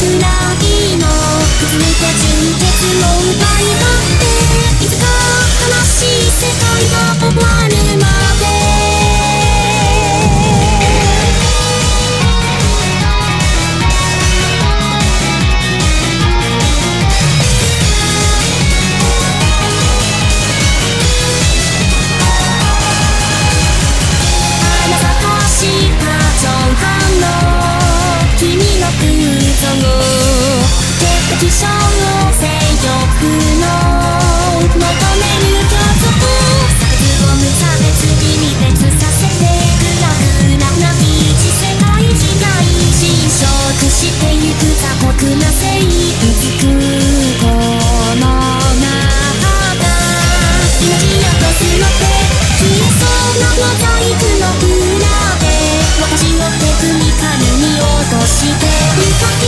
なめた純潔っていつか悲し世界がるまで。た瞬間の君の空想。を気象の性欲の求める教則数を無差別に別させてく楽な道世界時代侵食してゆく過酷な生活空港の中が生きとすって消えそうなイクの裏で私の手に髪に落として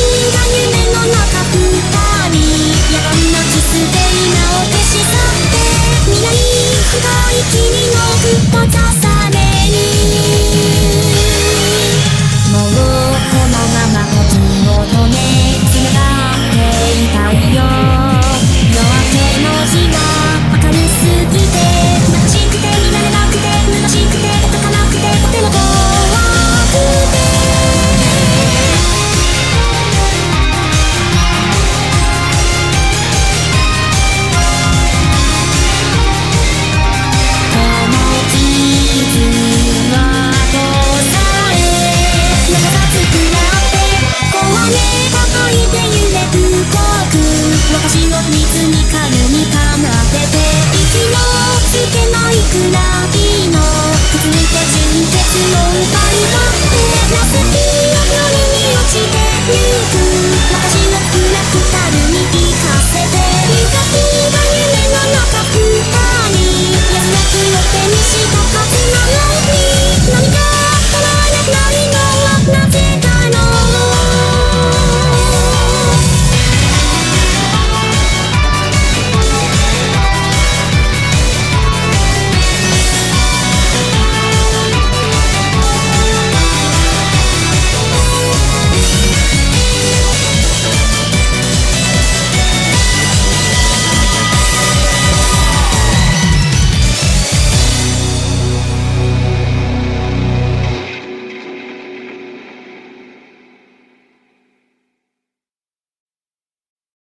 たか